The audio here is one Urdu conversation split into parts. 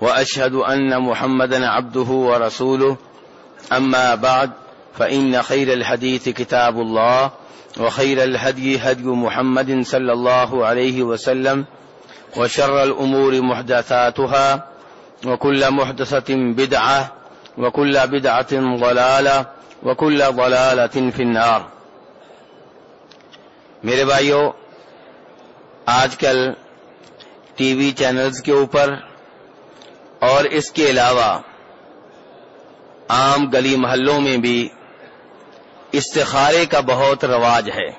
وأشهد أن محمدا عبده ورسوله. أما بعد، فإن خير الحديث كتاب الله، وخير الهدي هدي محمد صلى الله عليه وسلم، وشر الأمور محدثاتها، وكل محدثة بدعة، وكل بدعة ضلالة، وكل ضلالة في النار. میرے بھائیوں آج کل ٹی وی چینلز کے اوپر اور اس کے علاوہ عام گلی محلوں میں بھی استخارے کا بہت رواج ہے۔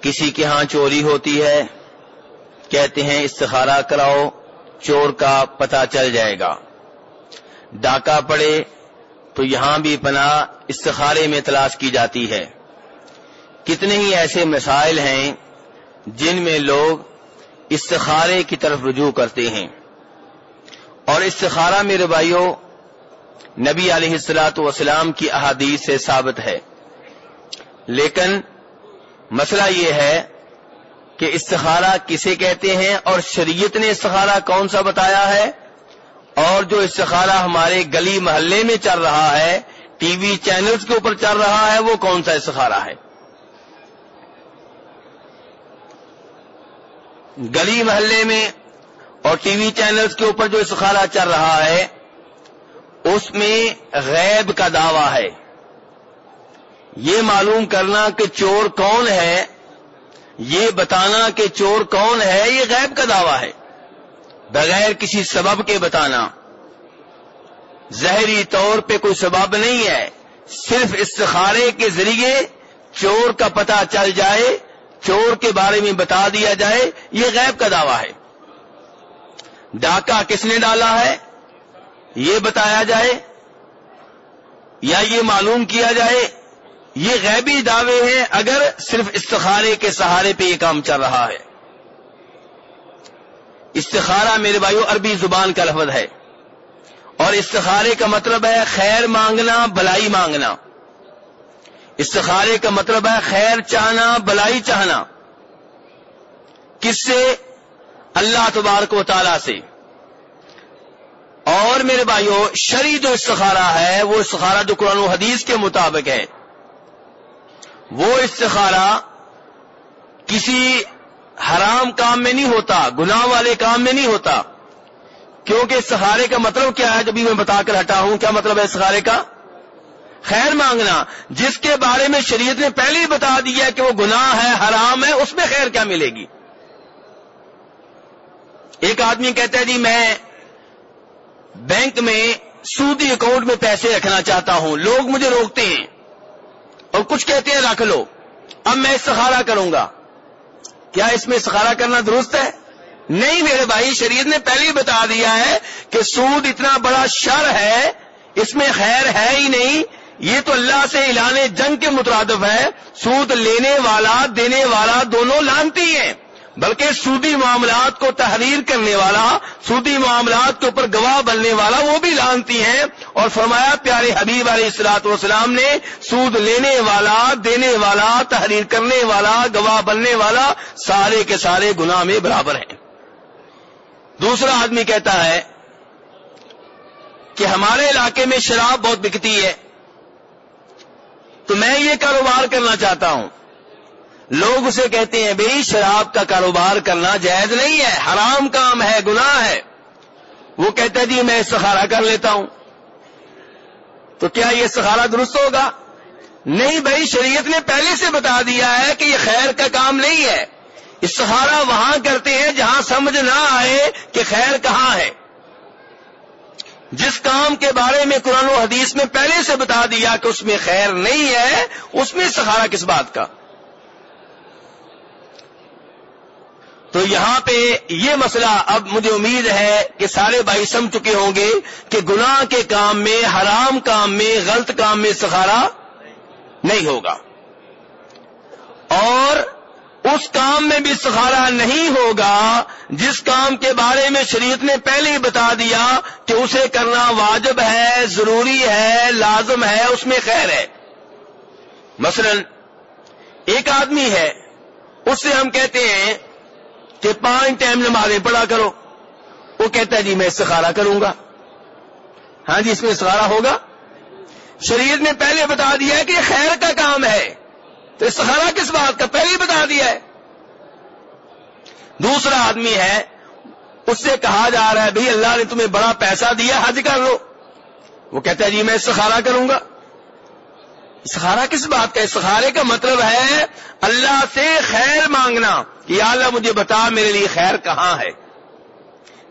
کسی کے ہاں چوری ہوتی ہے، کہتے ہیں استخارہ کراؤ، چور کا پتہ چل جائے گا۔ ڈاکہ پڑے تو یہاں بھی پناہ استخارے میں تلاش کی جاتی ہے۔ کتنے ہی ایسے مسائل ہیں جن میں لوگ استخارے کی طرف رجوع کرتے ہیں۔ اور استخارہ میرے بھائیوں، نبی علیہ السلاۃ وسلام کی احادیث سے ثابت ہے۔ لیکن مسئلہ یہ ہے کہ استخارہ کسے کہتے ہیں اور شریعت نے استخارہ کون سا بتایا ہے؟ اور جو استخارہ ہمارے گلی محلے میں چل رہا ہے، ٹی وی چینلز کے اوپر چل رہا ہے، وہ کون سا استخارہ ہے؟ گلی محلے میں اور ٹی وی چینلز کے اوپر جو استخارہ چل رہا ہے، اس میں غیب کا دعویٰ ہے۔ یہ معلوم کرنا کہ چور کون ہے، یہ بتانا کہ چور کون ہے، یہ غیب کا دعویٰ ہے۔ بغیر کسی سبب کے بتانا۔ ظہری طور پہ کوئی سبب نہیں ہے، صرف استخارے کے ذریعے چور کا پتہ چل جائے، چور کے بارے میں بتا دیا جائے، یہ غیب کا دعویٰ ہے۔ ڈاکہ کس نے ڈالا ہے؟ یہ بتایا جائے یا یہ معلوم کیا جائے؟ یہ غیبی دعوے ہیں اگر صرف استخارے کے سہارے پہ یہ کام چل رہا ہے۔ استخارہ میرے بھائیو عربی زبان کا لفظ ہے۔ اور استخارے کا مطلب ہے خیر مانگنا، بلائی مانگنا۔ استخارے کا مطلب ہے خیر چاہنا، بلائی چاہنا۔ کس سے؟ اللہ تبارک و تعالی سے۔ اور میرے بھائیوں شری جو استخارہ ہے، وہ استخارہ جو قرآن و حدیث کے مطابق ہے۔ وہ استخارہ کسی حرام کام میں نہیں ہوتا، گناہ والے کام میں نہیں ہوتا۔ کیونکہ استخارے کا مطلب کیا ہے؟ جبھی میں بتا کر ہٹا ہوں، کیا مطلب ہے استخارے کا؟ خیر مانگنا، جس کے بارے میں شریعت نے پہلے ہی بتا دیا کہ وہ گناہ ہے، حرام ہے، اس میں خیر کیا ملے گی؟ ایک آدمی کہتا ہے جی میں بینک میں سودی اکاؤنٹ میں پیسے رکھنا چاہتا ہوں، لوگ مجھے روکتے ہیں اور کچھ کہتے ہیں رکھ لو، اب میں استخارہ کروں گا۔ کیا اس میں استخارہ کرنا درست ہے؟ نہیں میرے بھائی، شریعت نے پہلے ہی بتا دیا ہے کہ سود اتنا بڑا شر ہے، اس میں خیر ہے ہی نہیں، یہ تو اللہ سے اعلان جنگ کے مترادف ہے۔ سود لینے والا، دینے والا دونوں لانتی ہیں۔ بلکہ سودی معاملات کو تحریر کرنے والا، سودی معاملات کے اوپر گواہ بننے والا وہ بھی لانتی ہیں۔ اور فرمایا، پیارے حبیب علیہ السلاط والسلام نے سود لینے والا، دینے والا، تحریر کرنے والا، گواہ بننے والا سارے کے سارے گناہ میں برابر ہیں۔ دوسرا آدمی کہتا ہے کہ ہمارے علاقے میں شراب بہت بکتی ہے۔ تو میں یہ کاروبار کرنا چاہتا ہوں۔ لوگ اسے کہتے ہیں بھائی شراب کا کاروبار کرنا جائز نہیں ہے، حرام کام ہے، گناہ ہے۔ وہ کہتا ہے جی میں استخارہ کر لیتا ہوں۔ تو کیا یہ استخارہ درست ہوگا؟ نہیں بھائی، شریعت نے پہلے سے بتا دیا ہے کہ یہ خیر کا کام نہیں ہے۔ استخارہ وہاں کرتے ہیں جہاں سمجھ نہ آئے کہ خیر کہاں ہے۔ جس کام کے بارے میں قرآن و حدیث میں پہلے سے بتا دیا کہ اس میں خیر نہیں ہے، اس میں استخارہ کس بات کا؟ تو یہاں پہ یہ مسئلہ اب مجھے امید ہے کہ سارے بھائی سمجھ چکے ہوں گے کہ گناہ کے کام میں، حرام کام میں، غلط کام میں سخارا نہیں ہوگا۔ اور اس کام میں بھی سخارا نہیں ہوگا جس کام کے بارے میں شریعت نے پہلے ہی بتا دیا کہ اسے کرنا واجب ہے، ضروری ہے، لازم ہے، اس میں خیر ہے۔ مثلا ایک آدمی ہے، اس سے ہم کہتے ہیں کہ پانچ ٹائم نمازیں پڑھا کرو۔ وہ کہتا ہے جی میں استخارہ کروں گا۔ ہاں جی اس میں استخارہ ہوگا۔ شریعت نے پہلے بتا دیا ہے کہ یہ خیر کا کام ہے۔ تو استخارہ کس بات کا؟ پہلے ہی بتا دیا ہے۔ دوسرا آدمی ہے، اس سے کہا جا رہا ہے، بھائی اللہ نے تمہیں بڑا پیسہ دیا، حج کر لو۔ وہ کہتا ہے جی میں استخارہ کروں گا۔ استخارہ کس بات کا استخارے کا مطلب ہے اللہ سے خیر مانگنا کہ یا اللہ مجھے بتا میرے لیے خیر کہاں ہے؟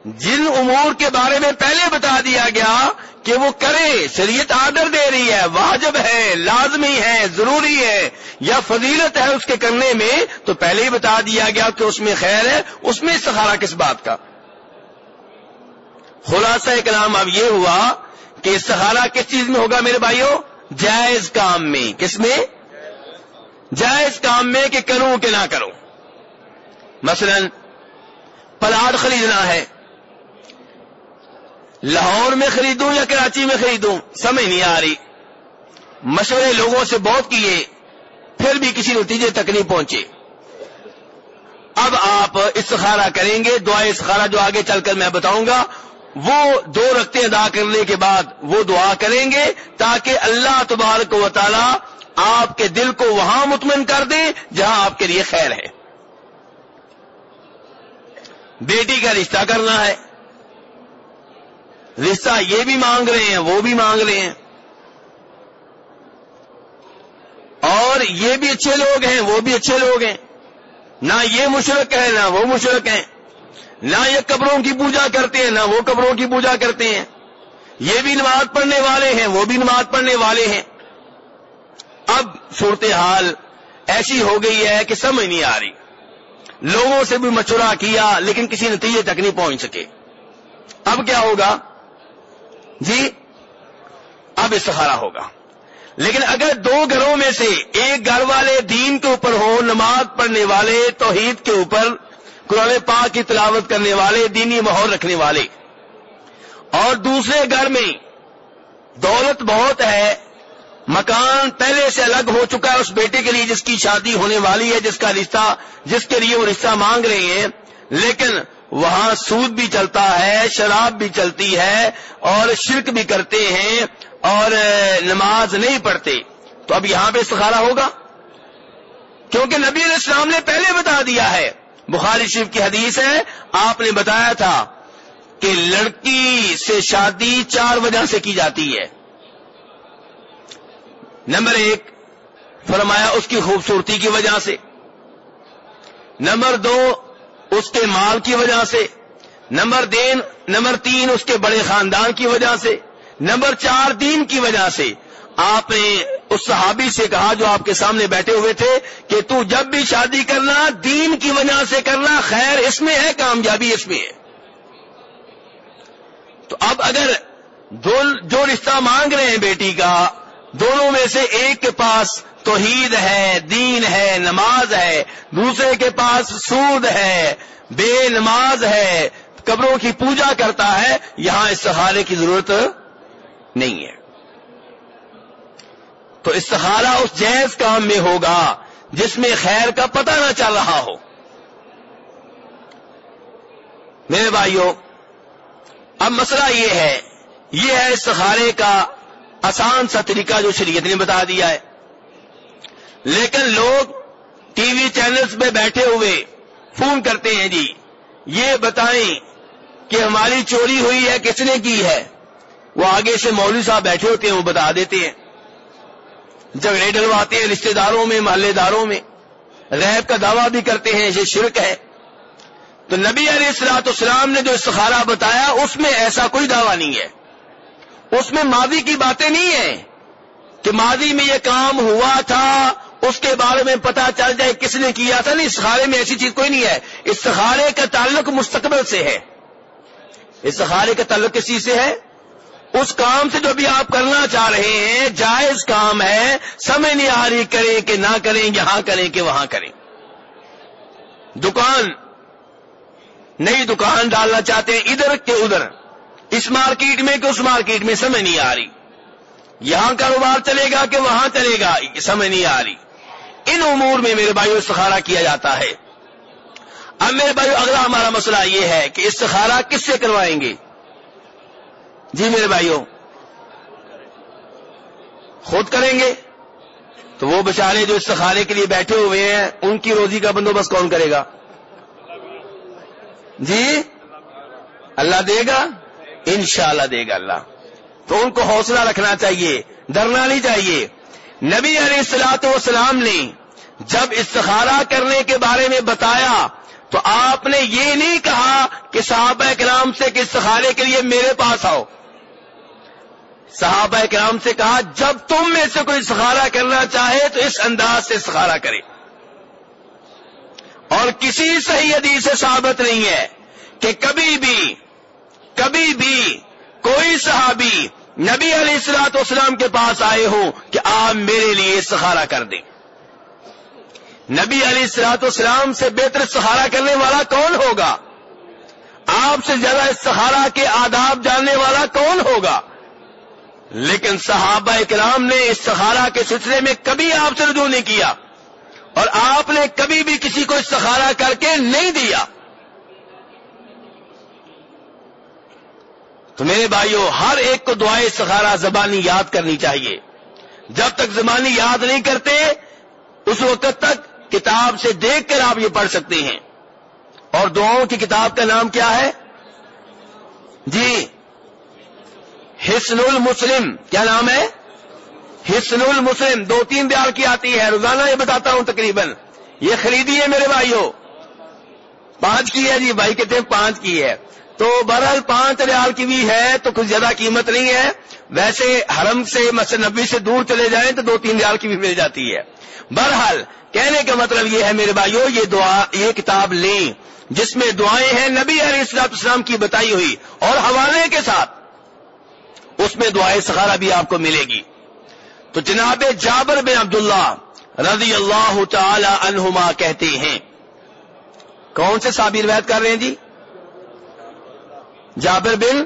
جن امور کے بارے میں پہلے بتا دیا گیا کہ وہ کرے، شریعت آدر دے رہی ہے، واجب ہے، لازمی ہے، ضروری ہے یا فضیلت ہے اس کے کرنے میں، تو پہلے ہی بتا دیا گیا کہ اس میں خیر ہے، اس میں استخارہ کس بات کا؟ خلاصہ کلام اب یہ ہوا کہ استخارہ کس چیز میں ہوگا میرے بھائیوں؟ جائز کام میں کس میں جائز کام میں کہ کروں کہ نہ کروں مثلا پلاٹ خریدنا ہے لاہور میں خریدوں یا کراچی میں خریدوں سمجھ نہیں آ رہی مشورے لوگوں سے بہت کیے پھر بھی کسی نتیجے تک نہیں پہنچے اب آپ استخارہ کریں گے دعا استخارہ جو آگے چل کر میں بتاؤں گا وہ دو رکھتے ادا کرنے کے بعد وہ دعا کریں گے تاکہ اللہ تبارک و تعالی آپ کے دل کو وہاں مطمئن کر دے جہاں آپ کے لیے خیر ہے۔ بیٹی کا رشتہ کرنا ہے۔ رشتہ یہ بھی مانگ رہے ہیں، وہ بھی مانگ رہے ہیں۔ اور یہ بھی اچھے لوگ ہیں، وہ بھی اچھے لوگ ہیں۔ نہ یہ مشرق ہے، نہ وہ مشرق ہیں۔ نہ یہ قبروں کی پوجا کرتے ہیں، نہ وہ قبروں کی پوجا کرتے ہیں۔ یہ بھی نماز پڑھنے والے ہیں، وہ بھی نماز پڑھنے والے ہیں۔ اب صورتحال ایسی ہو گئی ہے کہ سمجھ نہیں آ رہی۔ لوگوں سے بھی مشورہ کیا، لیکن کسی نتیجے تک نہیں پہنچ سکے۔ اب کیا ہوگا؟ جی اب استخارہ ہوگا۔ لیکن اگر دو گھروں میں سے ایک گھر والے دین کے اوپر ہو نماز پڑھنے والے توحید کے اوپر قرآن پاک کی تلاوت کرنے والے، دینی ماحول رکھنے والے۔ اور دوسرے گھر میں دولت بہت ہے، مکان پہلے سے الگ ہو چکا ہے، اس بیٹے کے لیے جس کی شادی ہونے والی ہے، جس کا رشتہ، جس کے لیے وہ رشتہ مانگ رہے ہیں۔ لیکن وہاں سود بھی چلتا ہے، شراب بھی چلتی ہے اور شرک بھی کرتے ہیں اور نماز نہیں پڑھتے۔ تو اب یہاں پہ استخارہ ہوگا؟ کیونکہ نبی علیہ السلام نے پہلے بتا دیا ہے۔ بخاری شریف کی حدیث ہے، آپ نے بتایا تھا کہ لڑکی سے شادی چار وجہ سے کی جاتی ہے۔ نمبر ایک، فرمایا اس کی خوبصورتی کی وجہ سے۔ نمبر دو، اس کے مال کی وجہ سے۔ نمبر دین، نمبر تین، اس کے بڑے خاندان کی وجہ سے۔ نمبر چار، دین کی وجہ سے۔ آپ نے اس صحابی سے کہا جو آپ کے سامنے بیٹھے ہوئے تھے کہ تو جب بھی شادی کرنا دین کی وجہ سے کرنا، خیر اس میں ہے، کامیابی اس میں ہے۔ تو اب اگر جو رشتہ مانگ رہے ہیں بیٹی کا، دونوں میں سے ایک کے پاس توحید ہے، دین ہے، نماز ہے، دوسرے کے پاس سود ہے، بے نماز ہے، قبروں کی پوجا کرتا ہے، یہاں استخارے کی ضرورت نہیں ہے۔ تو استخارہ اس جائز کام میں ہوگا جس میں خیر کا پتہ نہ چل رہا ہو۔ میرے بھائیوں، اب مسئلہ یہ ہے یہ ہے استخارے کا آسان سا طریقہ جو شریعت نے بتا دیا ہے۔ لیکن لوگ ٹی وی چینلز پہ بیٹھے ہوئے فون کرتے ہیں جی یہ بتائیں کہ ہماری چوری ہوئی ہے، کس نے کی ہے؟ وہ آگے سے مولوی صاحب بیٹھے ہوتے ہیں، وہ بتا دیتے ہیں۔ جھگڑے ڈلواتے ہیں رشتہ داروں میں، محلے داروں میں۔ ریب کا دعویٰ بھی کرتے ہیں، یہ شرک ہے۔ تو نبی علیہ السلاط اسلام نے جو استخارہ بتایا، اس میں ایسا کوئی دعویٰ نہیں ہے۔ اس میں ماضی کی باتیں نہیں ہیں کہ ماضی میں یہ کام ہوا تھا، اس کے بارے میں پتا چل جائے کس نے کیا تھا۔ نہیں، استخارے میں ایسی چیز کوئی نہیں ہے۔ استخارے کا تعلق مستقبل سے ہے۔ استخارے کا تعلق کس چیز سے ہے؟ اس کام سے جو بھی آپ کرنا چاہ رہے ہیں، جائز کام ہے سمے نہیں آ رہی کریں کہ نہ کریں، یہاں کریں کہ وہاں کریں۔ دکان، نئی دکان ڈالنا چاہتے ہیں، ادھر کہ ادھر۔ اس مارکیٹ میں کہ اس مارکیٹ میں سمے نہیں آ رہی۔ یہاں کاروبار چلے گا کہ وہاں چلے گا سمے نہیں آ رہی۔ ان امور میں میرے بھائیوں استخارہ کیا جاتا ہے۔ اب میرے بھائیو، اگلا ہمارا مسئلہ یہ ہے کہ استخارہ کس سے کروائیں گے؟ جی میرے بھائیوں، خود کریں گے؟ تو وہ بچارے جو استخارے کے لیے بیٹھے ہوئے ہیں، ان کی روزی کا بندوبست کون کرے گا؟ جی؟ اللہ دے گا؟ انشاءاللہ دے گا اللہ۔ تو ان کو حوصلہ رکھنا چاہیے، ڈرنا نہیں چاہیے۔ نبی علیہ السلاط والسلام نے جب استخارہ کرنے کے بارے میں بتایا، تو آپ نے یہ نہیں کہا کہ صحابہ کرام سے کہ استخارے کے لیے میرے پاس آؤ۔ صحابہ کرام سے کہا، جب تم میں سے کوئی استخارہ کرنا چاہے تو اس انداز سے استخارہ کرے۔ اور کسی صحیح حدیث سے ثابت نہیں ہے کہ کبھی بھی کبھی بھی کوئی صحابی نبی علیہ السلاط اسلام کے پاس آئے ہوں کہ آپ میرے لیے سہارا کر دیں۔ نبی علیہ السلاط اسلام سے بہتر سہارا کرنے والا کون ہوگا؟ آپ سے زیادہ سہارا کے آداب جاننے والا کون ہوگا؟ لیکن صحابہ کرام نے اس سہارا کے سلسلے میں کبھی آپ سے رجوع نہیں کیا اور آپ نے کبھی بھی کسی کو استخارہ کر کے نہیں دیا تو میرے بھائیوں ہر ایک کو دعائیں سخارا زبانی یاد کرنی چاہیے۔ جب تک زبانی یاد نہیں کرتے، اس وقت تک کتاب سے دیکھ کر آپ یہ پڑھ سکتے ہیں۔ اور دعاؤں کی کتاب کا نام کیا ہے؟ جی حسن المسلم کیا نام ہے؟ حسن المسلم دو تین دیال کی آتی ہے، روزانہ یہ بتاتا ہوں تقریباً۔ یہ خریدی ہے میرے بھائیوں پانچ کی ہے جی بھائی کہتے ہیں پانچ کی ہے۔ تو بہرحال پانچ ریال کی بھی ہے، تو کچھ زیادہ قیمت نہیں ہے۔ ویسے حرم سے، مسجد نبی سے دور چلے جائیں تو دو تین ریال کی بھی مل جاتی ہے۔ بہرحال کہنے کا مطلب یہ ہے میرے بھائیوں یہ دعا، یہ کتاب لیں۔ جس میں دعائیں ہیں، نبی علیہ السلاط اسلام کی بتائی ہوئی۔ اور حوالے کے ساتھ اس میں دعائیں سخارا بھی آپ کو ملے گی۔ تو جناب جابر بن عبداللہ رضی اللہ تعالی عنہما کہتے ہیں۔ کون سے صابر وید کر رہے ہیں جی؟ جابر بن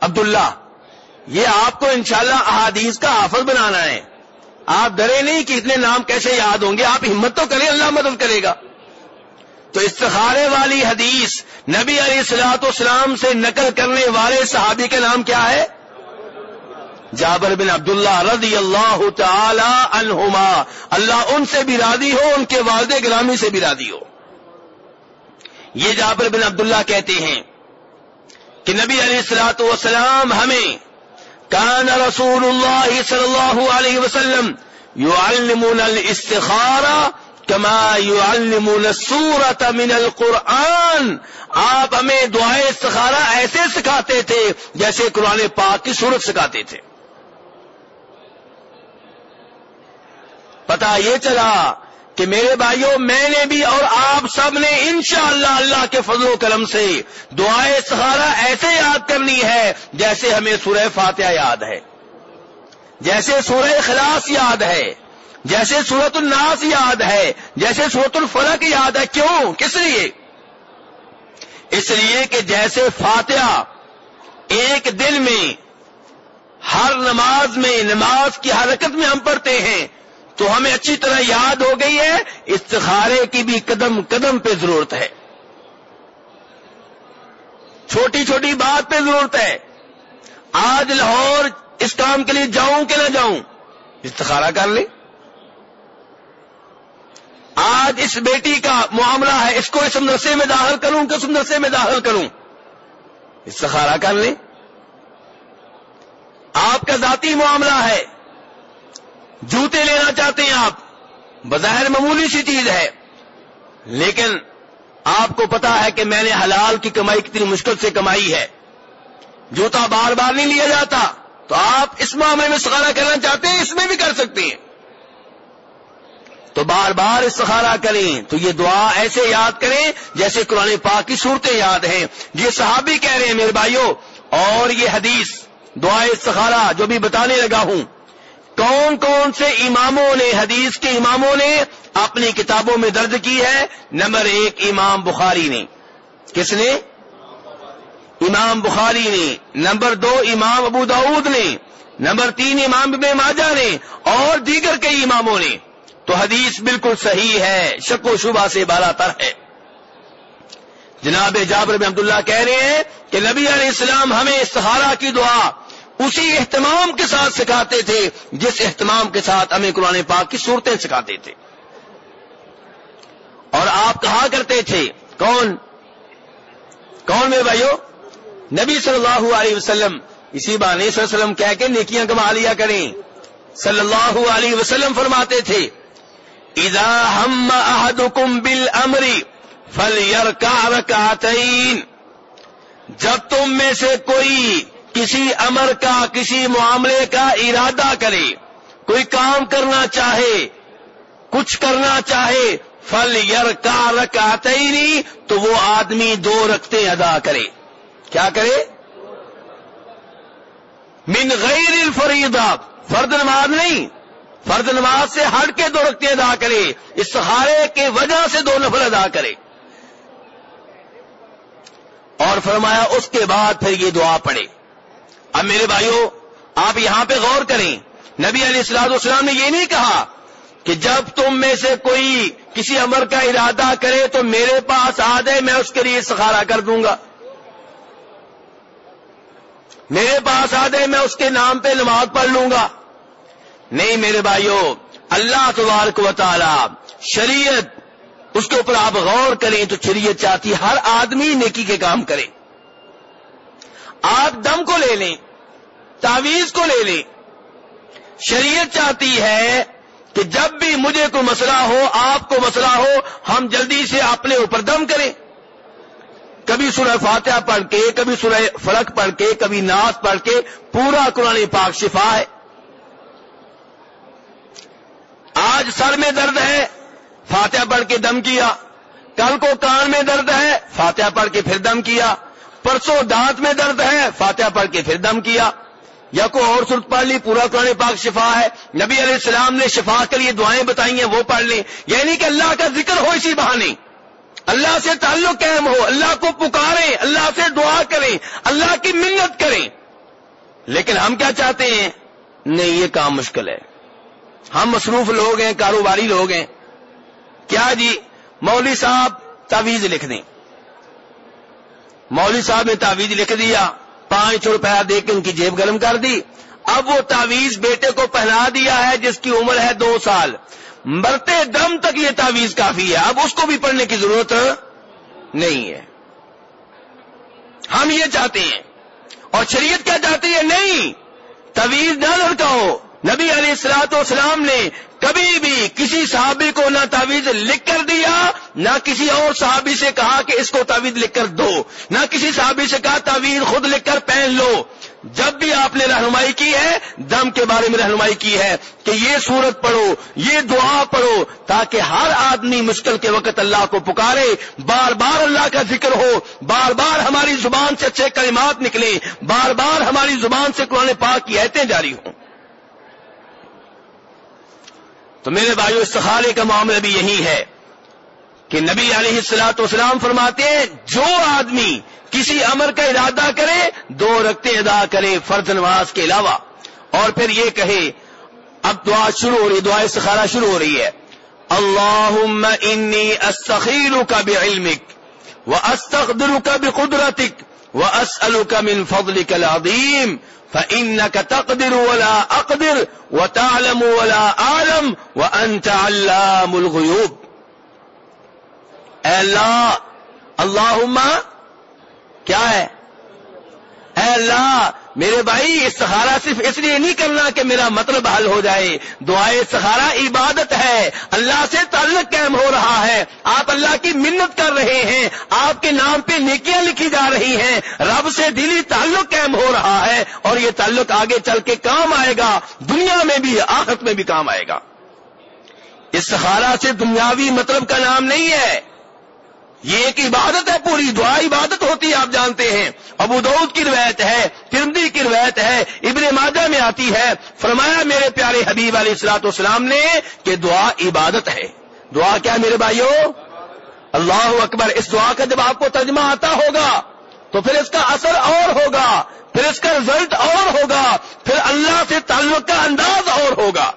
عبداللہ۔ یہ آپ کو انشاءاللہ احادیث کا حافظ بنانا ہے۔ آپ ڈرے نہیں کہ اتنے نام کیسے یاد ہوں گے۔ آپ ہمت تو کریں، اللہ مدد کرے گا۔ تو استخارے والی حدیث نبی علیہ السلاط اسلام سے نقل کرنے والے صحابی کا نام کیا ہے؟ جابر بن عبداللہ رضی اللہ تعالی عنہما، اللہ ان سے بھی راضی ہو، ان کے والد گرامی سے بھی راضی ہو۔ یہ جابر بن عبداللہ کہتے ہیں کہ نبی علیہ السلاۃ وسلام ہمیں کان رسول اللہ صلی اللہ علیہ وسلم یو المن الاستخارہ کما یو المن سورت من القرآن۔ آپ ہمیں دعائیں استخارہ ایسے سکھاتے تھے جیسے قرآن پاک کی صورت سکھاتے تھے۔ پتا یہ چلا کہ میرے بھائیوں میں نے بھی اور آپ سب نے انشاءاللہ اللہ کے فضل و کرم سے دعائیں سہارا ایسے یاد کرنی ہے جیسے ہمیں سورہ فاتحہ یاد ہے، جیسے سورہ خلاص یاد ہے، جیسے سورت الناس یاد ہے، جیسے سورت الفلق یاد ہے۔ کیوں؟ کس لیے؟ اس لیے کہ جیسے فاتحہ ایک دن میں ہر نماز میں، نماز کی حرکت میں ہم پڑھتے ہیں تو ہمیں اچھی طرح یاد ہو گئی ہے، استخارے کی بھی قدم قدم پہ ضرورت ہے۔ چھوٹی چھوٹی بات پہ ضرورت ہے۔ آج لاہور اس کام کے لیے جاؤں کہ نہ جاؤں؟ استخارہ کر لیں۔ آج اس بیٹی کا معاملہ ہے، اس کو اس مدرسے میں داخل کروں کہ اس مدرسے میں داخل کروں؟ استخارہ کر لیں۔ آپ کا ذاتی معاملہ ہے۔ جوتے لینا چاہتے ہیں آپ۔ بظاہر معمولی سی چیز ہے۔ لیکن آپ کو پتا ہے کہ میں نے حلال کی کمائی کتنی مشکل سے کمائی ہے۔ جوتا بار بار نہیں لیا جاتا۔ تو آپ اس معاملے میں سکھانا کرنا چاہتے ہیں، اس میں بھی کر سکتے ہیں۔ تو بار بار استخارہ کریں۔ تو یہ دعا ایسے یاد کریں جیسے قرآن پاک کی صورتیں یاد ہیں۔ یہ صحابی کہہ رہے ہیں، میرے بھائیوں اور یہ حدیث دعا استخارہ جو بھی بتانے لگا ہوں۔ کون کون سے اماموں نے، حدیث کے اماموں نے اپنی کتابوں میں درج کی ہے؟ نمبر ایک، امام بخاری نے۔ کس نے؟ امام بخاری نے۔ نمبر دو، امام ابو داود نے۔ نمبر تین، امام ابن ماجہ نے۔ اور دیگر کئی اماموں نے۔ تو حدیث بالکل صحیح ہے، شک و شبہ سے بالا تر ہے۔ جناب جابر بن عبداللہ کہہ رہے ہیں کہ نبی علیہ السلام ہمیں استخارہ کی دعا اسی اہتمام کے ساتھ سکھاتے تھے جس اہتمام کے ساتھ ہمیں قرآن پاک کی صورتیں سکھاتے تھے۔ اور آپ کہا کرتے تھے، کون؟ کون میرے بھائیو؟ نبی صلی اللہ علیہ وسلم۔ اسی بانی صلی اللہ علیہ وسلم کہہ کے نیکیاں کما لیا کریں۔ صلی اللہ علیہ وسلم فرماتے تھے، اذا ہم احدکم بالامری رکعتین جب تم میں سے کوئی کسی امر کا، کسی معاملے کا ارادہ کرے۔ کوئی کام کرنا چاہے، کچھ کرنا چاہے، فل یر کا رکعتین، تو وہ آدمی دو رکھتے ادا کرے۔ کیا کرے؟ من غیر الفریدہ فرد نماز نہیں۔ فرد نماز سے ہٹ کے دو رکھتے ادا کرے۔ اس کے وجہ سے دو نفل ادا کرے۔ اور فرمایا، اس کے بعد پھر یہ دعا پڑے اب میرے بھائیوں آپ یہاں پہ غور کریں۔ نبی علیہ السلاد والسلام نے یہ نہیں کہا کہ جب تم میں سے کوئی کسی امر کا ارادہ کرے تو میرے پاس آ جائے، میں اس کے لیے سخارا کر دوں گا۔ میرے پاس آ جائے، میں اس کے نام پہ نماز پڑھ لوں گا۔ نہیں میرے بھائیوں اللہ تبارک و تعالی شریعت، اس کے اوپر آپ غور کریں تو شریعت چاہتی ہر آدمی نیکی کے کام کرے۔ آپ دم کو لے لیں، تعویذ کو لے لیں۔ شریعت چاہتی ہے کہ جب بھی مجھے کوئی مسئلہ ہو، آپ کو مسئلہ ہو، ہم جلدی سے اپنے اوپر دم کریں۔ کبھی سورہ فاتحہ پڑھ کے، کبھی سورہ فرق پڑھ کے، کبھی ناس پڑھ کے پورا قرآن پاک شفا ہے۔ آج سر میں درد ہے، فاتحہ پڑھ کے دم کیا۔ کل کو کان میں درد ہے، فاتحہ پڑھ کے پھر دم کیا۔ پرسوں دانت میں درد ہے، فاتحہ پڑھ کے پھر دم کیا۔ یا کوئی اور صورت پڑھ لی، پورا قرآن پاک شفا ہے۔ نبی علیہ السلام نے شفا کے لیے دعائیں بتائی ہیں، وہ پڑھ لیں۔ یعنی کہ اللہ کا ذکر ہو اسی بہانے۔ اللہ سے تعلق قائم ہو، اللہ کو پکاریں، اللہ سے دعا کریں، اللہ کی منت کریں۔ لیکن ہم کیا چاہتے ہیں؟ نہیں، یہ کام مشکل ہے۔ ہم مصروف لوگ ہیں، کاروباری لوگ ہیں۔ کیا جی؟ مولوی صاحب تعویذ لکھ دیں۔ مولوی صاحب نے تعویذ لکھ دیا پانچ روپیہ دے کے ان کی جیب گرم کر دی۔ اب وہ تعویذ بیٹے کو پہنا دیا ہے جس کی عمر ہے دو سال۔ مرتے دم تک یہ تعویذ کافی ہے۔ اب اس کو بھی پڑھنے کی ضرورت نہیں ہے۔ ہم یہ چاہتے ہیں۔ اور شریعت کیا چاہتی ہے؟ نہیں۔ تعویذ نہ لڑکاؤ۔ نبی علیہ السلاط اسلام نے کبھی بھی کسی صحابی کو نہ تعویذ لکھ کر دیا، نہ کسی اور صحابی سے کہا کہ اس کو تعویذ لکھ کر دو، نہ کسی صحابی سے کہا تعویذ خود لکھ کر پہن لو۔ جب بھی آپ نے رہنمائی کی ہے، دم کے بارے میں رہنمائی کی ہے کہ یہ سورت پڑھو، یہ دعا پڑھو تاکہ ہر آدمی مشکل کے وقت اللہ کو پکارے۔ بار بار اللہ کا ذکر ہو، بار بار ہماری زبان سے اچھے کلمات نکلیں۔ بار بار ہماری زبان سے قرآن پاک کی ایتیں جاری ہوں۔ تو میرے بھائیو استخارے کا معاملہ بھی یہی ہے کہ نبی علیہ السلاط اسلام فرماتے ہیں، جو آدمی کسی امر کا ارادہ کرے، دو رکھتے ادا کرے فرض نواز کے علاوہ۔ اور پھر یہ کہے، اب دعا شروع ہو رہی دعا استخارہ شروع ہو رہی ہے۔ اللہ انی استخیر کا بھی علمک و استخر کا بھی قدرتک و اسلو کا من فضل العظیم۔ فإنك تقدر ولا أقدر وتعلم ولا أعلم وأنت علام الغيوب اے اللہ، اللہم، کیا ہے؟ اے اللہ میرے بھائی، استخارہ صرف اس لیے نہیں کرنا کہ میرا مطلب حل ہو جائے۔ دعائے سہارا عبادت ہے۔ اللہ سے تعلق قائم ہو رہا ہے۔ آپ اللہ کی منت کر رہے ہیں۔ آپ کے نام پہ نیکیاں لکھی جا رہی ہیں۔ رب سے دلی تعلق قائم ہو رہا ہے اور یہ تعلق آگے چل کے کام آئے گا۔ دنیا میں بھی، آخرت میں بھی کام آئے گا۔ استخارہ سے دنیاوی مطلب کا نام نہیں ہے۔ یہ ایک عبادت ہے، پوری دعا عبادت ہوتی ہے، آپ جانتے ہیں۔ ابو دعود کی روایت ہے ترمدی کی روایت ہے، ابن ماجہ میں آتی ہے۔ فرمایا، میرے پیارے حبیب علیہ السلاط اسلام نے کہ دعا عبادت ہے۔ دعا کیا میرے بھائیوں؟ اللہ اکبر، اس دعا کا جب آپ کو ترجمہ آتا ہوگا، تو پھر اس کا اثر اور ہوگا، پھر اس کا رزلٹ اور ہوگا، پھر اللہ سے تعلق کا انداز اور ہوگا۔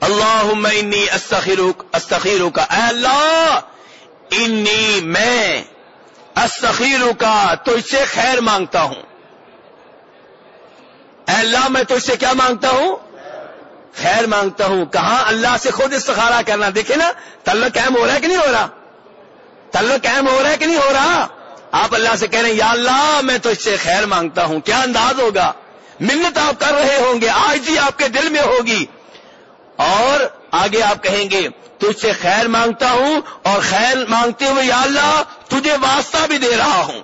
اللہ انی استخیر کا اے اللہ! انی میں استخیر کا تو اس سے خیر مانگتا ہوں۔ اے اللہ، میں تو اس سے کیا مانگتا ہوں؟ خیر مانگتا ہوں۔ کہاں؟ اللہ سے خود استخارہ کرنا۔ دیکھیں نا، تعلق قائم ہو رہا ہے کہ نہیں ہو رہا؟ تعلق قائم ہو رہا ہے کہ نہیں ہو رہا؟ آپ اللہ سے کہہ رہے ہیں، یا اللہ، میں تو اس سے خیر مانگتا ہوں۔ کیا انداز ہوگا؟ منت آپ کر رہے ہوں گے۔ آج جی آپ کے دل میں ہوگی۔ اور آگے آپ کہیں گے تجھ سے خیر مانگتا ہوں اور خیر مانگتے ہوئے یا اللہ تجھے واسطہ بھی دے رہا ہوں۔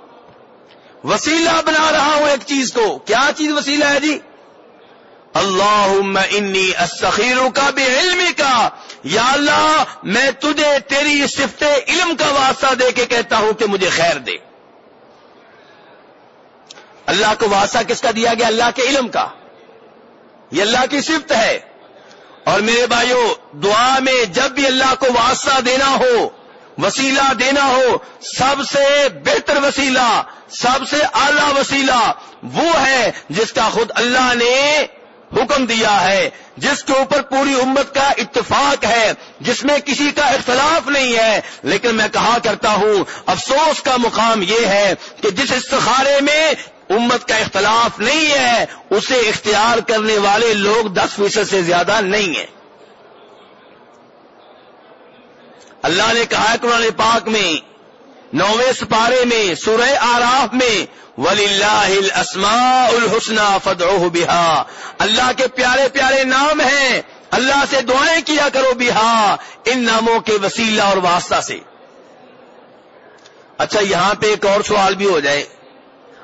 وسیلہ بنا رہا ہوں ایک چیز کو۔ کیا چیز وسیلہ ہے جی؟ اللہ انی استخیروں کا بھی علم کا یا اللہ میں تجھے تیری صفت علم کا واسطہ دے کے کہتا ہوں کہ مجھے خیر دے۔ اللہ کو واسطہ کس کا دیا گیا؟ اللہ کے علم کا۔ یہ اللہ کی صفت ہے۔ اور میرے بھائیوں دعا میں جب بھی اللہ کو واسطہ دینا ہو، وسیلہ دینا ہو، سب سے بہتر وسیلہ، سب سے اعلی وسیلہ وہ ہے جس کا خود اللہ نے حکم دیا ہے، جس کے اوپر پوری امت کا اتفاق ہے، جس میں کسی کا اختلاف نہیں ہے۔ لیکن میں کہا کرتا ہوں، افسوس کا مقام یہ ہے کہ جس استخارے میں امت کا اختلاف نہیں ہے، اسے اختیار کرنے والے لوگ دس فیصد سے زیادہ نہیں ہیں۔ اللہ نے کہا قرآن پاک میں، نویں سپارے میں، سورہ آراف میں ولی اللہ اسما الحسن فدعوه بها۔ اللہ کے پیارے پیارے نام ہیں، اللہ سے دعائیں کیا کرو بہا ان ناموں کے وسیلہ اور واسطہ سے۔ اچھا یہاں پہ ایک اور سوال بھی ہو جائے۔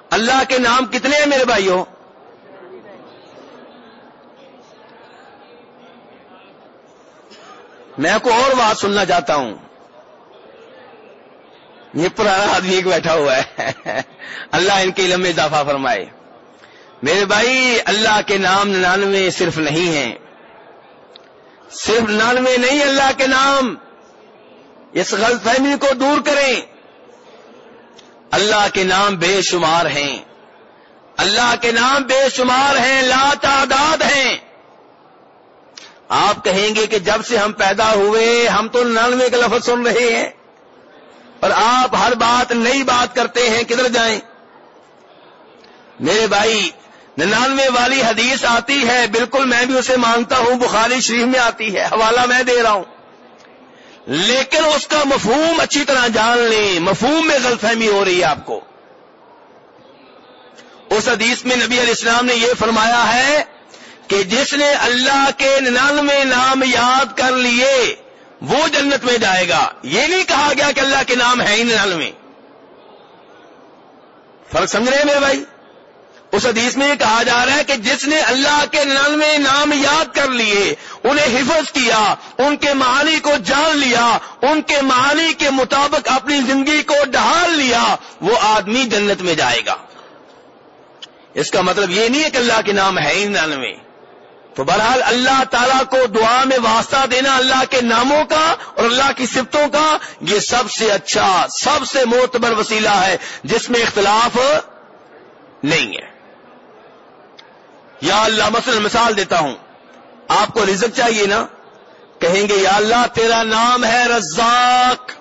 اللہ کے نام کتنے ہیں میرے بھائیوں؟ میں کو اور بات سننا چاہتا ہوں۔ یہ پرانا آدمی ایک بیٹھا ہوا ہے۔ اللہ ان کے علم میں اضافہ فرمائے۔ میرے بھائی، اللہ کے نام ننانوے صرف نہیں ہیں۔ صرف ننانوے نہیں، اللہ کے نام۔ اس غلط فہمی کو دور کریں۔ اللہ کے نام بے شمار ہیں۔ اللہ کے نام بے شمار ہیں، لا تعداد ہیں۔ آپ کہیں گے کہ جب سے ہم پیدا ہوئے، ہم تو ننانوے کا لفظ سن رہے ہیں۔ اور آپ ہر بات، نئی بات کرتے ہیں، کدھر جائیں؟ میرے بھائی، ننانوے والی حدیث آتی ہے، بالکل میں بھی اسے مانگتا ہوں، بخاری شریف میں آتی ہے۔ حوالہ میں دے رہا ہوں۔ لیکن اس کا مفہوم اچھی طرح جان لیں۔ مفہوم میں غلط فہمی ہو رہی ہے آپ کو۔ اس حدیث میں نبی علیہ السلام نے یہ فرمایا ہے کہ جس نے اللہ کے ننانوے نام یاد کر لیے، وہ جنت میں جائے گا۔ یہ نہیں کہا گیا کہ اللہ کے نام ہے ہی ننانوے۔ فرق سمجھ رہے ہیں میرے بھائی؟ اس حدیث میں یہ کہا جا رہا ہے کہ جس نے اللہ کے ننانوے نام یاد کر لیے، انہیں حفظ کیا، ان کے معانی کو جان لیا، ان کے معانی کے مطابق اپنی زندگی کو ڈھال لیا، وہ آدمی جنت میں جائے گا۔ اس کا مطلب یہ نہیں ہے کہ اللہ کے نام ہے ہی ننانوے۔ تو بہرحال اللہ تعالیٰ کو دعا میں واسطہ دینا اللہ کے ناموں کا اور اللہ کی صفتوں کا، یہ سب سے اچھا سب سے معتبر وسیلہ ہے، جس میں اختلاف نہیں ہے۔ یا اللہ مثلا مثال دیتا ہوں۔ آپ کو رزق چاہیے نا؟ کہیں گے، یا اللہ، تیرا نام ہے رزاق۔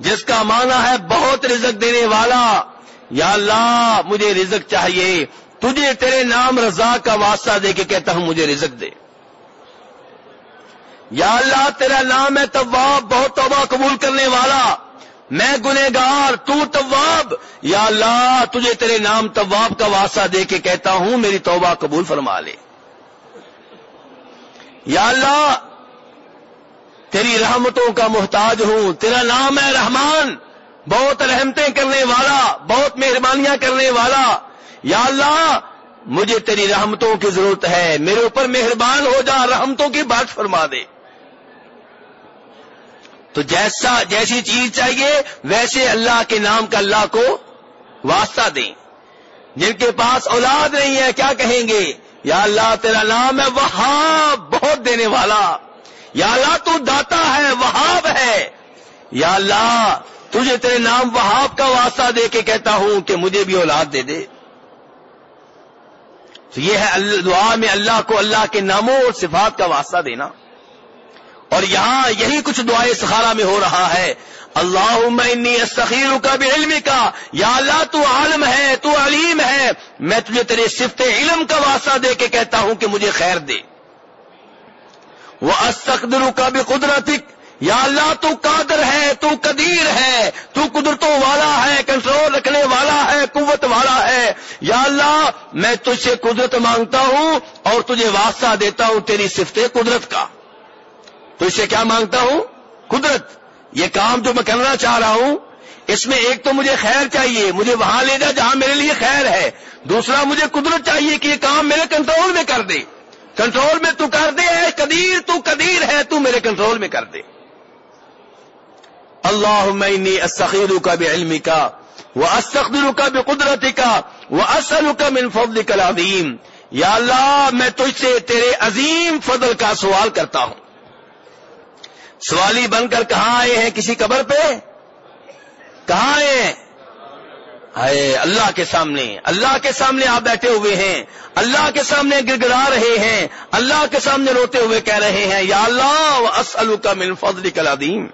جس کا معنی ہے بہت رزق دینے والا۔ یا اللہ، مجھے رزق چاہیے۔ تجھے تیرے نام رضا کا واسطہ دے کے کہتا ہوں، مجھے رزق دے۔ یا اللہ، تیرا نام ہے طواب بہت توبہ قبول کرنے والا۔ میں گنےگار تو طواب یا اللہ، تجھے تیرے نام طواب کا واسطہ دے کے کہتا ہوں، میری توبہ قبول فرما لے۔ یا اللہ، تیری رحمتوں کا محتاج ہوں، تیرا نام ہے رحمان۔ بہت رحمتیں کرنے والا، بہت مہربانیاں کرنے والا۔ یا اللہ، مجھے تیری رحمتوں کی ضرورت ہے، میرے اوپر مہربان ہو جا، رحمتوں کی بات فرما دے۔ تو جیسا جیسی چیز چاہیے، ویسے اللہ کے نام کا اللہ کو واسطہ دیں۔ جن کے پاس اولاد نہیں ہے، کیا کہیں گے؟ یا اللہ، تیرا نام ہے وہاب، بہت دینے والا۔ یا اللہ، تو داتا ہے، وہاب ہے۔ یا اللہ، تجھے تیرے نام وہاب کا واسطہ دے کے کہتا ہوں کہ مجھے بھی اولاد دے دے۔ تو یہ ہے دعا میں اللہ کو اللہ کے ناموں اور صفات کا واسطہ دینا۔ اور یہاں یہی کچھ دعائیں سخارا میں ہو رہا ہے۔ اللہ انی استخیر کا بھی علم کا یا اللہ، تو عالم ہے، تو علیم ہے۔ میں تجھے تیرے صفت علم کا واسطہ دے کے کہتا ہوں کہ مجھے خیر دے۔ وہ استقدر کا بھی قدرتک یا اللہ، تو قادر ہے، تو قدیر ہے، تو قدرتوں والا ہے، کنٹرول رکھنے والا ہے، قوت والا ہے۔ یا اللہ، میں تجھ سے قدرت مانگتا ہوں اور تجھے واسطہ دیتا ہوں تیری صفت قدرت کا۔ تو اسے کیا مانگتا ہوں؟ قدرت. یہ کام جو میں کرنا چاہ رہا ہوں، اس میں ایک تو مجھے خیر چاہیے، مجھے وہاں لے جا جہاں میرے لیے خیر ہے، دوسرا مجھے قدرت چاہیے کہ یہ کام میرے کنٹرول میں کر دے۔ کنٹرول میں تو کر دے ہے، قدیر تو قدیر ہے، تو میرے کنٹرول میں کر دے۔ اللہ میں استخیر کا بھی علمی کا وہ استخر کا بھی قدرتی کا وہ اصل کا من فضل یا اللہ، میں تجھ سے تیرے عظیم فضل کا سوال کرتا ہوں۔ سوالی بن کر کہاں آئے ہیں؟ کسی قبر پہ؟ کہاں آئے ہیں؟ آئے اللہ کے سامنے، اللہ کے سامنے آپ بیٹھے ہوئے ہیں، اللہ کے سامنے گر گڑا رہے ہیں، اللہ کے سامنے روتے ہوئے کہہ رہے ہیں، یا اللہ اسلو کا من فضل کلادیم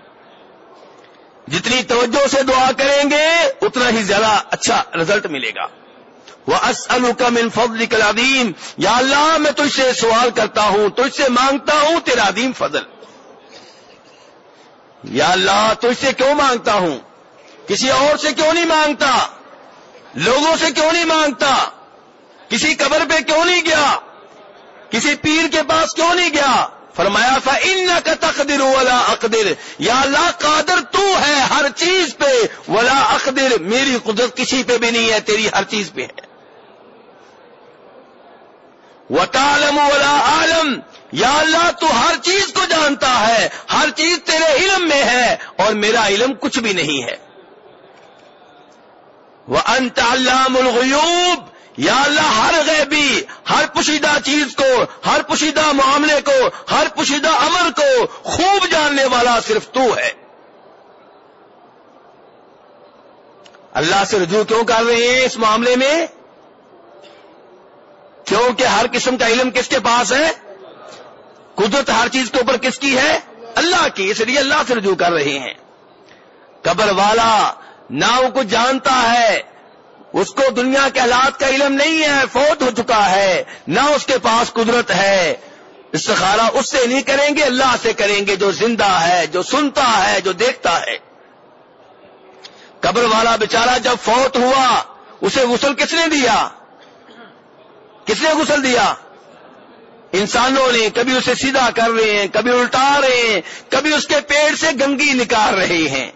جتنی توجہ سے دعا کریں گے، اتنا ہی زیادہ اچھا رزلٹ ملے گا۔ وہ اسلو کا من فضل کلادیم یا اللہ، میں تجھ سے سوال کرتا ہوں، تجھ سے مانگتا ہوں تیرا عدیم فضل۔ یا اللہ تو اس سے کیوں مانگتا ہوں؟ کسی اور سے کیوں نہیں مانگتا؟ لوگوں سے کیوں نہیں مانگتا؟ کسی قبر پہ کیوں نہیں گیا؟ کسی پیر کے پاس کیوں نہیں گیا؟ فرمایا تھا ان کا تقدر ولا اقدر یا اللہ، قادر تو ہے ہر چیز پہ، ولا اقدر میری قدرت کسی پہ بھی نہیں ہے، تیری ہر چیز پہ ہے۔ وطالم ولا عالم یا اللہ، تو ہر چیز کو جانتا ہے۔ ہر چیز تیرے علم میں ہے اور میرا علم کچھ بھی نہیں ہے۔ وہ انت علام الغیوب یا اللہ، ہر غیبی، ہر پوشیدہ چیز کو، ہر پوشیدہ معاملے کو، ہر پوشیدہ امر کو خوب جاننے والا صرف تو ہے۔ اللہ سے رجوع کیوں کر رہے ہیں اس معاملے میں؟ کیونکہ ہر قسم کا علم کس کے پاس ہے؟ قدرت ہر چیز کے اوپر کس کی ہے؟ اللہ کی، اس لیے اللہ سے رجوع کر رہے ہیں۔ قبر والا نہ وہ کو جانتا ہے، اس کو دنیا کے حالات کا علم نہیں ہے، فوت ہو چکا ہے، نہ اس کے پاس قدرت ہے۔ استخارہ اس سے نہیں کریں گے، اللہ سے کریں گے، جو زندہ ہے، جو سنتا ہے، جو دیکھتا ہے۔ قبر والا بیچارہ جب فوت ہوا، اسے غسل کس نے دیا؟ کس نے غسل دیا؟ انسانوں نے، کبھی اسے سیدھا کر رہے ہیں، کبھی الٹا رہے ہیں، کبھی اس کے پیڑ سے گنگی نکال رہے ہیں۔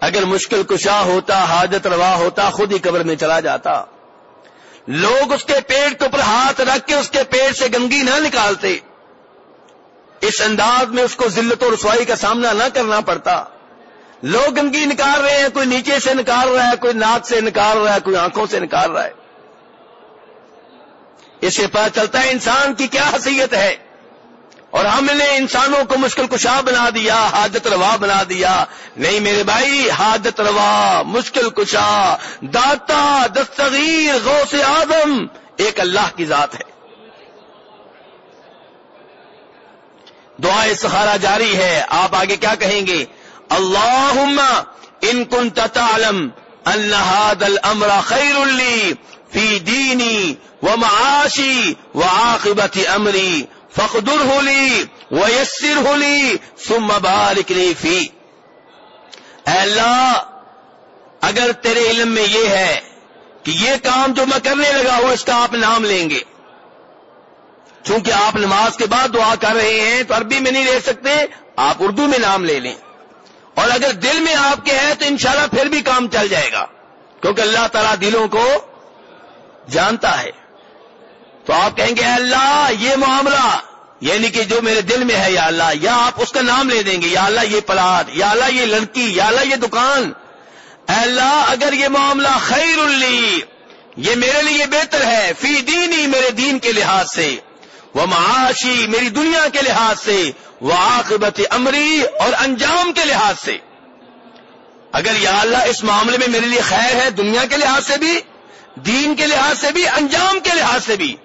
اگر مشکل کشا ہوتا، حاجت روا ہوتا، خود ہی قبر میں چلا جاتا۔ لوگ اس کے پیڑ کے اوپر ہاتھ رکھ کے اس کے پیڑ سے گنگی نہ نکالتے۔ اس انداز میں اس کو ذلت و رسوائی کا سامنا نہ کرنا پڑتا۔ لوگ گنگی نکال رہے ہیں، کوئی نیچے سے نکال رہا ہے، کوئی ناک سے نکال رہا ہے، کوئی آنکھوں سے نکال رہا ہے۔ اس سے پتا چلتا ہے انسان کی کیا حیثیت ہے۔ اور ہم نے انسانوں کو مشکل کشا بنا دیا، حاجت روا بنا دیا۔ نہیں میرے بھائی، حاجت روا، مشکل کشا۔ داتا دستغیر غوث آدم ایک اللہ کی ذات ہے۔ دعائیں سہارا جاری ہے۔ آپ آگے کیا کہیں گے؟ اللہ ان کن تعلم اللہ الامر خیر اللی فی دینی و معاشی و عاقبت امری فخدر ہولی و یسر ہولی سم بارک فی۔ اے اللہ، اگر تیرے علم میں یہ ہے کہ یہ کام جو میں کرنے لگا ہوں، اس کا آپ نام لیں گے۔ چونکہ آپ نماز کے بعد دعا کر رہے ہیں، تو عربی میں نہیں لے سکتے، آپ اردو میں نام لے لیں۔ اور اگر دل میں آپ کے ہے تو انشاءاللہ پھر بھی کام چل جائے گا۔ کیونکہ اللہ تعالیٰ دلوں کو جانتا ہے۔ تو آپ کہیں گے، اللہ، یہ معاملہ۔ یعنی کہ جو میرے دل میں ہے، یا اللہ، یا آپ اس کا نام لے دیں گے، یا اللہ، یہ پلاٹ یا اللہ، یہ لڑکی، یا اللہ، یہ دکان۔ اے اللہ، اگر یہ معاملہ خیر اللی یہ میرے لیے بہتر ہے، فی دینی، میرے دین کے لحاظ سے۔ وہ معاشی، میری دنیا کے لحاظ سے۔ وہ عاقبت امری اور انجام کے لحاظ سے۔ اگر یا اللہ اس معاملے میں میرے لیے خیر ہے، دنیا کے لحاظ سے بھی دین کے لحاظ سے بھی، انجام کے لحاظ سے بھی۔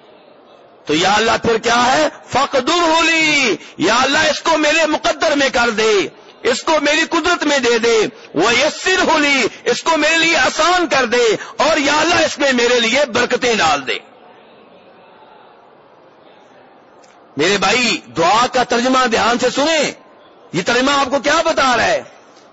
تو یا اللہ پھر کیا ہے؟ فقدر ہولی یا اللہ اس کو میرے مقدر میں کر دے، اس کو میری قدرت میں دے دے۔ وہ یسر ہولی اس کو میرے لیے آسان کر دے۔ اور یا اللہ اس میں میرے لیے برکتیں ڈال دے۔ میرے بھائی، دعا کا ترجمہ دھیان سے سنیں۔ یہ ترجمہ آپ کو کیا بتا رہا ہے؟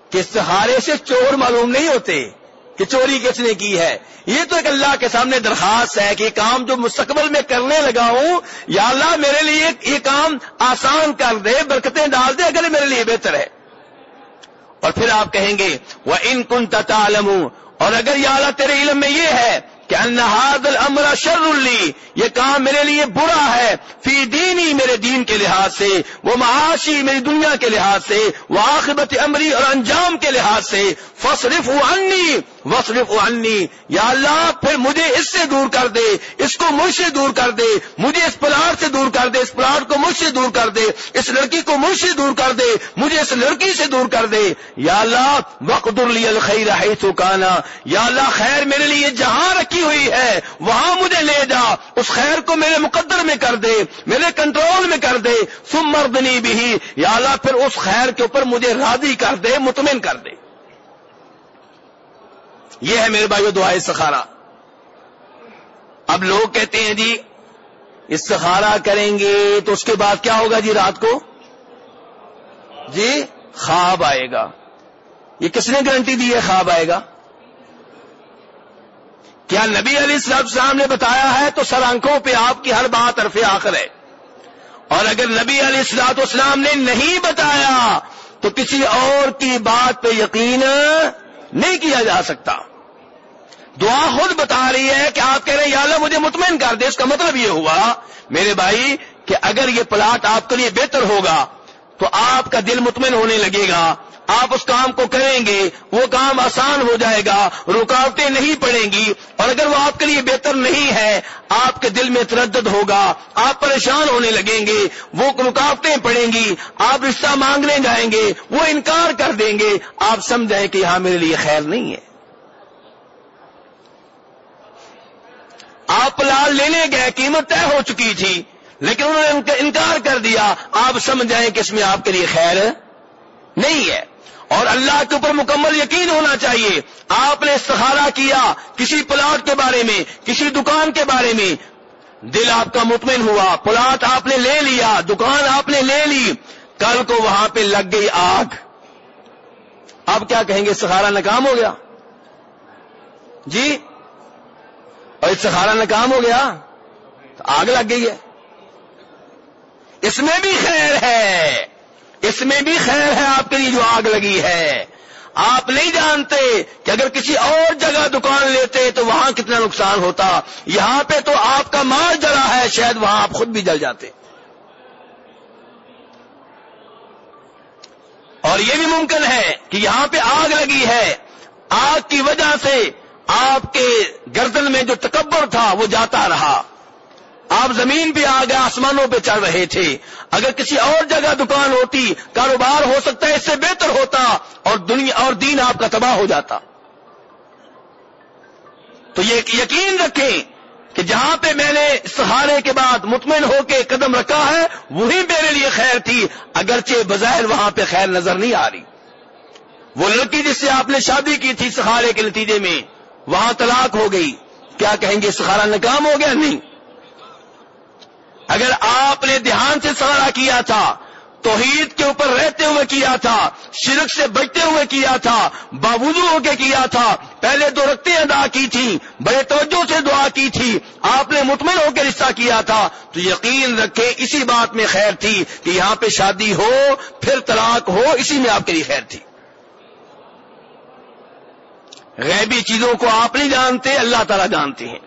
کہ سہارے سے چور معلوم نہیں ہوتے۔ کہ چوری کس نے کی ہے؟ یہ تو ایک اللہ کے سامنے درخواست ہے کہ یہ کام جو مستقبل میں کرنے لگا ہوں، یا اللہ میرے لیے یہ کام آسان کر دے، برکتیں ڈال دے اگر میرے لیے بہتر ہے۔ اور پھر آپ کہیں گے وہ ان کن تعلم اور اگر یا اللہ تیرے علم میں یہ ہے کہ انحاد الامر شر اللی یہ کام میرے لیے برا ہے فی دینی میرے دین کے لحاظ سے وہ معاشی میری دنیا کے لحاظ سے وہ آخبت امری اور انجام کے لحاظ سے فصرف انی وصرف انی یا اللہ، پھر مجھے اس سے دور کر دے، اس کو مجھ سے دور کر دے، مجھے اس پلاٹ سے دور کر دے، اس پلاٹ کو مجھ سے دور کر دے، اس لڑکی کو مجھ سے دور کر دے، مجھے اس لڑکی سے دور کر دے۔ یا اللہ وقت الخیر حیث کانا یا اللہ، خیر میرے لیے جہاں رکھی ہوئی ہے، وہاں مجھے لے جا، اس خیر کو میرے مقدر میں کر دے، میرے کنٹرول میں کر دے۔ سم مردنی بھی یا اللہ، پھر اس خیر کے اوپر مجھے راضی کر دے، مطمئن کر دے۔ یہ ہے میرے بھائی دعائیں سخارا اب لوگ کہتے ہیں جی استخارا کریں گے تو اس کے بعد کیا ہوگا جی رات کو؟ جی خواب آئے گا۔ یہ کس نے گارنٹی دی ہے خواب آئے گا؟ کیا نبی علی صاحب صاحب نے بتایا ہے تو سر آنکھوں پہ آپ کی ہر بات عرف آخر ہے۔ اور اگر نبی علی السلاط اسلام نے نہیں بتایا تو کسی اور کی بات پہ یقین نہیں کیا جا سکتا۔ دعا خود بتا رہی ہے کہ آپ کہہ رہے ہیں، یا اللہ مجھے مطمئن کر دے، اس کا مطلب یہ ہوا، میرے بھائی، کہ اگر یہ پلاٹ آپ کے لیے بہتر ہوگا تو آپ کا دل مطمئن ہونے لگے گا، آپ اس کام کو کریں گے، وہ کام آسان ہو جائے گا، رکاوٹیں نہیں پڑیں گی، اور اگر وہ آپ کے لیے بہتر نہیں ہے، آپ کے دل میں تردد ہوگا، آپ پریشان ہونے لگیں گے، وہ رکاوٹیں پڑیں گی، آپ رشتہ مانگنے جائیں گے، وہ انکار کر دیں گے، آپ سمجھیں کہ یہاں میرے لیے خیر نہیں ہے۔ آپ لال لینے گئے، قیمت طے ہو چکی تھی۔ لیکن انہوں نے انکار کر دیا، آپ سمجھ جائیں کہ اس میں آپ کے لیے خیر نہیں ہے۔ اور اللہ کے اوپر مکمل یقین ہونا چاہیے۔ آپ نے استخارہ کیا کسی پلاٹ کے بارے میں، کسی دکان کے بارے میں۔ دل آپ کا مطمئن ہوا، پلاٹ آپ نے لے لیا، دکان آپ نے لے لی۔ کل کو وہاں پہ لگ گئی آگ۔ اب کیا کہیں گے؟ استخارہ ناکام ہو گیا۔ جی؟ اور استخارہ ناکام ہو گیا تو آگ لگ گئی ہے۔ اس میں بھی خیر ہے۔ اس میں بھی خیر ہے آپ کے لیے جو آگ لگی ہے۔ آپ نہیں جانتے کہ اگر کسی اور جگہ دکان لیتے تو وہاں کتنا نقصان ہوتا۔ یہاں پہ تو آپ کا مال جلا ہے، شاید وہاں آپ خود بھی جل جاتے۔ اور یہ بھی ممکن ہے کہ یہاں پہ آگ لگی ہے۔ آگ کی وجہ سے آپ کے گردن میں جو تکبر تھا وہ جاتا رہا۔ آپ زمین پہ آ گئے، آسمانوں پہ چڑھ رہے تھے۔ اگر کسی اور جگہ دکان ہوتی، کاروبار ہو سکتا ہے اس سے بہتر ہوتا اور دنیا اور دین آپ کا تباہ ہو جاتا۔ تو یہ یقین رکھیں کہ جہاں پہ میں نے سہارے کے بعد مطمئن ہو کے قدم رکھا ہے وہی میرے لیے خیر تھی۔ اگرچہ بظاہر وہاں پہ خیر نظر نہیں آ رہی۔ وہ لڑکی جس سے آپ نے شادی کی تھی سہارے کے نتیجے میں وہاں طلاق ہو گئی۔ کیا کہیں گے سہارا ناکام ہو گیا؟ نہیں۔ اگر آپ نے دھیان سے سوارا کیا تھا، توحید کے اوپر رہتے ہوئے کیا تھا، شرک سے بچتے ہوئے کیا تھا باوجود ہو کے کیا تھا، پہلے دو رقطیں ادا کی تھی بڑے توجہ سے دعا کی تھی، آپ نے مطمئن ہو کے رشتہ کیا تھا، تو یقین رکھے اسی بات میں خیر تھی کہ یہاں پہ شادی ہو، پھر طلاق ہو، اسی میں آپ کے لیے خیر تھی۔ غیبی چیزوں کو آپ نہیں جانتے، اللہ تعالیٰ جانتے ہیں۔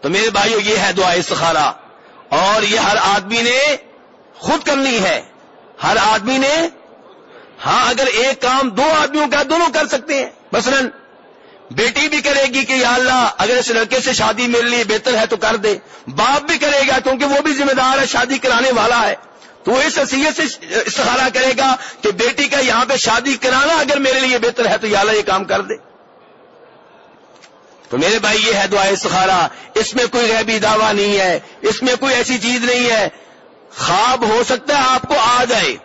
تو میرے بھائیو، یہ ہے دعا استخارہ۔ اور یہ ہر آدمی نے خود کرنی ہے۔ ہر آدمی نے ہاں اگر ایک کام دو آدمیوں کا، دونوں کر سکتے ہیں۔ مثلا، بیٹی بھی کرے گی کہ یا اللہ، اگر اس لڑکے سے شادی میرے لیے بہتر ہے تو کر دے۔ باپ بھی کرے گا کیونکہ وہ بھی ذمہ دار ہے، شادی کرانے والا ہے۔ تو وہ اس حیثیت سے استخارہ کرے گا کہ بیٹی کا یہاں پہ شادی کرانا اگر میرے لیے بہتر ہے تو یا اللہ یہ کام کر دے۔ تو میرے بھائی یہ ہے دعا استخارہ۔ اس میں کوئی غیبی دعویٰ نہیں ہے۔ اس میں کوئی ایسی چیز نہیں ہے۔ خواب ہو سکتا ہے آپ کو آ جائے۔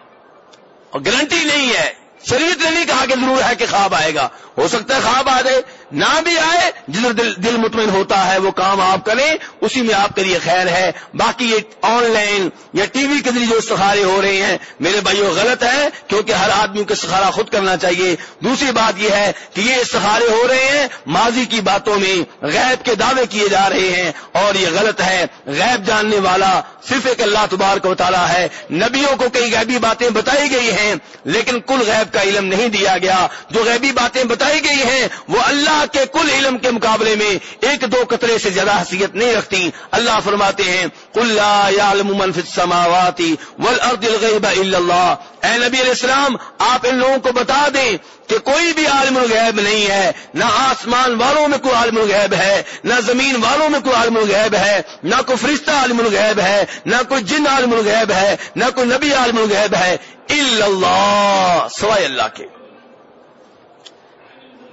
اور گارنٹی نہیں ہے۔ شریعت نے نہیں کہا کہ ضرور ہے کہ خواب آئے گا۔ ہو سکتا ہے خواب آ جائے۔ نہ بھی آئے جدھر دل دل مطمئن ہوتا ہے، وہ کام آپ کریں، اسی میں آپ کے لیے خیر ہے۔ باقی یہ آن لائن یا ٹی وی کے ذریعے جو استخارے ہو رہے ہیں، میرے بھائیوں غلط ہے، کیونکہ ہر آدمی کو استخارہ خود کرنا چاہیے۔ دوسری بات یہ ہے کہ یہ استخارے ہو رہے ہیں، ماضی کی باتوں میں غیب کے دعوے کیے جا رہے ہیں۔ اور یہ غلط ہے، غیب جاننے والا صرف ایک اللہ تبارک و تعالیٰ ہے۔ نبیوں کو کئی غیبی باتیں بتائی گئی ہیں، لیکن کل غیب کا علم نہیں دیا گیا۔ جو غیبی باتیں بتائی گئی ہیں، وہ اللہ کے کل علم کے مقابلے میں ایک دو قطرے سے زیادہ حیثیت نہیں رکھتی۔ اللہ فرماتے ہیں اللہ۔ اے نبی علیہ السلام، آپ ان لوگوں کو بتا دیں کہ کوئی بھی عالم الغیب نہیں ہے۔ نہ آسمان والوں میں کوئی عالم الغیب ہے، نہ زمین والوں میں کوئی عالم الغیب ہے، نہ کوئی فرشتہ عالم الغیب ہے، نہ کوئی جن عالم الغیب ہے، نہ کوئی نبی عالم الغیب ہے۔ اللہ، سوائے اللہ کے۔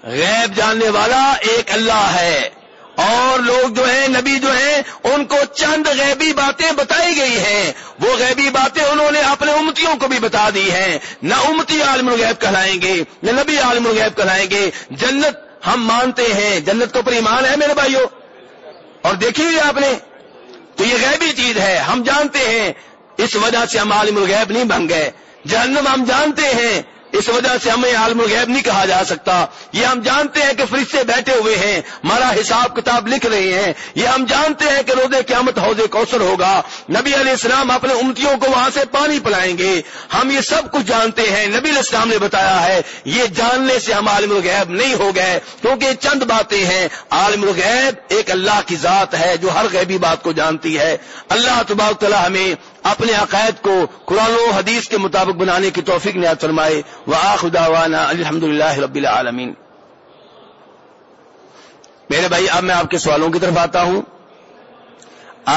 غیب جاننے والا ایک اللہ ہے۔ اور لوگ جو ہیں، نبی جو ہیں، ان کو چند غیبی باتیں بتائی گئی ہیں۔ وہ غیبی باتیں انہوں نے اپنے امتیوں کو بھی بتا دی ہیں۔ نہ امتی عالم الغیب کہلائیں گے، نہ نبی عالم الغیب کہلائیں گے۔ جنت ہم مانتے ہیں۔ جنت کو پر ایمان ہے میرے بھائیوں اور دیکھیے آپ نے؟ تو یہ غیبی چیز ہے۔ ہم جانتے ہیں، اس وجہ سے ہم عالم الغیب نہیں بن گئے۔ جہنم ہم جانتے ہیں۔ اس وجہ سے ہمیں عالم الغیب نہیں کہا جا سکتا۔ یہ ہم جانتے ہیں کہ فرشتے بیٹھے ہوئے ہیں، ہمارا حساب کتاب لکھ رہے ہیں۔ یہ ہم جانتے ہیں کہ روزے قیامت حوض کوثر ہوگا۔ نبی علیہ السلام اپنے امتیوں کو وہاں سے پانی پلائیں گے۔ ہم یہ سب کچھ جانتے ہیں۔ نبی علیہ السلام نے بتایا ہے، یہ جاننے سے ہم عالم الغیب نہیں ہو گئے۔ کیونکہ یہ چند باتیں ہیں۔ عالم الغیب ایک اللہ کی ذات ہے جو ہر غیبی بات کو جانتی ہے۔ اللہ تبارک تعالیٰ ہمیں اپنے عقائد کو قرآن و حدیث کے مطابق بنانے کی توفیق نیاد فرمائے۔ وہ آخداوانا الحمد للہ رب العالمین۔ میرے بھائی، اب میں آپ کے سوالوں کی طرف آتا ہوں۔